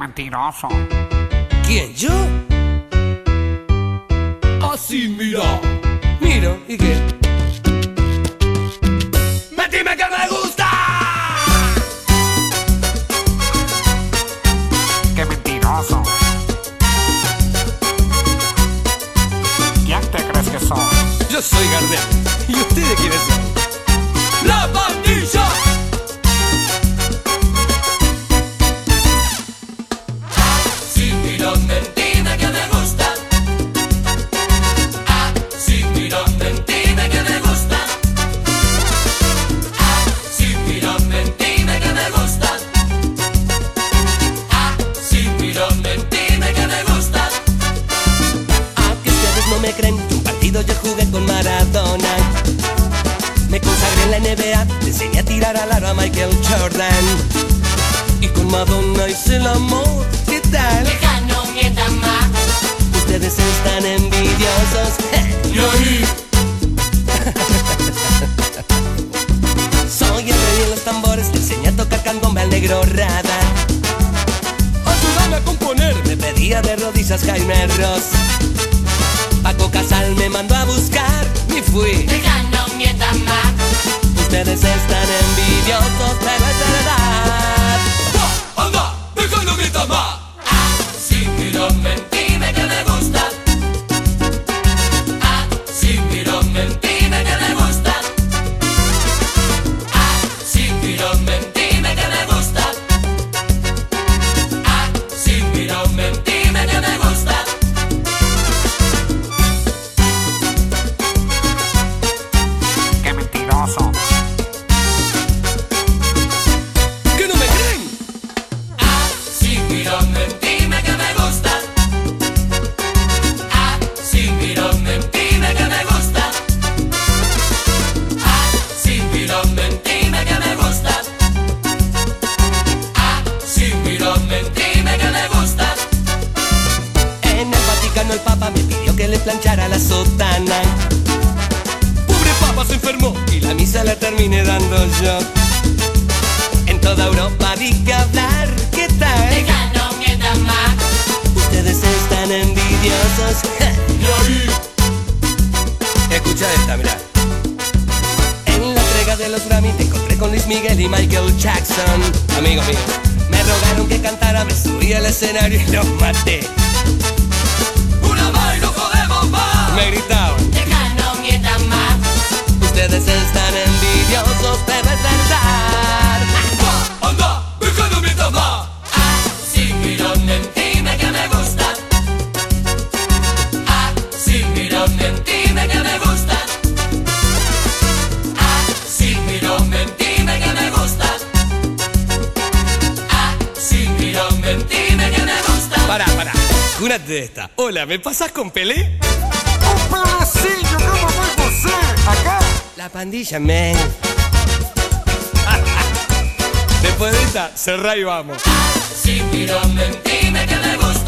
mentiroso. ¿Quién, yo? Así, mira. Miro, ¿y qué? ¡Me dime que me gusta! Qué mentiroso. ¿Quién te crees que soy? Yo soy Gardel. ¿Y ustedes quiénes son? ¡La pandilla! Me consagré en la NBA, le enseñé a tirar al aro a Michael Jordan. Y con Madonna hice el amor, ¿qué tal? Deja, no más. Ustedes están envidiosos. Y ahí, Soy el rey de los tambores, le enseñé a tocar candombe al negro rada. Ayúdame a componer, me pedía de rodillas Jaime Ross. Paco Casal me mandó a buscar y fui. deja, Ustedes están envidiosos, planchara la sotana. Pobre Papa se enfermó y la misa la terminé dando yo. En toda Europa di que hablar, ¿qué tal? Deja, no mientas más. Ustedes están envidiosos. Escucha esta, mira. En la entrega de los Grammy te encontré con Luis Miguel y Michael Jackson. Amigo mío, me rogaron que cantara, me subí al escenario y los maté. Me gritaban. Deja, no mientas más. Ustedes están envidiosos, es verdad. ¡Va! ¡Anda! ¡Déjalo mientras más! Así, mira, mentime que me gusta. Así, mira, mentime que me gusta. Así, mira, mentime que me gusta. Así, mira, mentime que me gusta. Pará, pará. Júrate de esta. Hola, ¿me pasas con Pelé? ¡Un pedacillo! ¿Cómo fue José? Acá. La pandilla, man. Después de esta, cerrá y vamos. Mentime que me gusta.